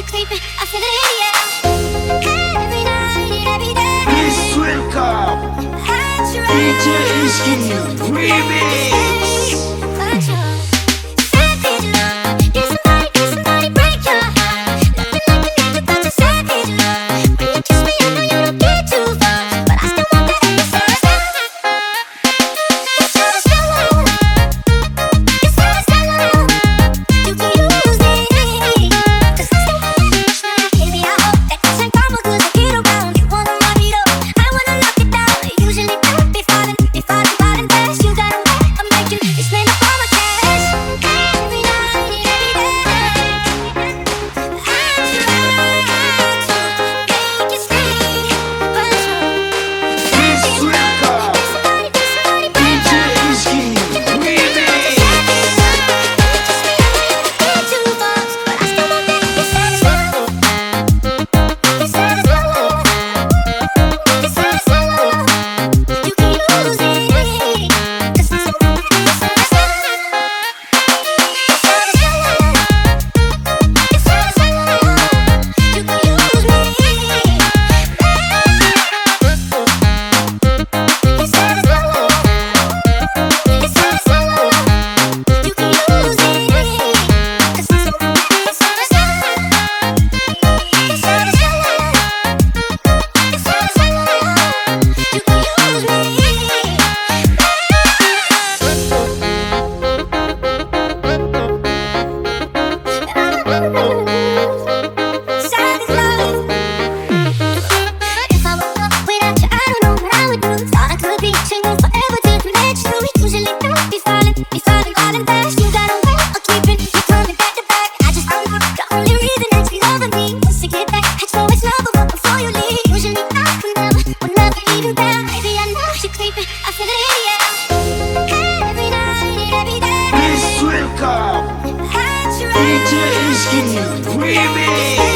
you creeping. I feel it, yeah. DJ Skinny Remix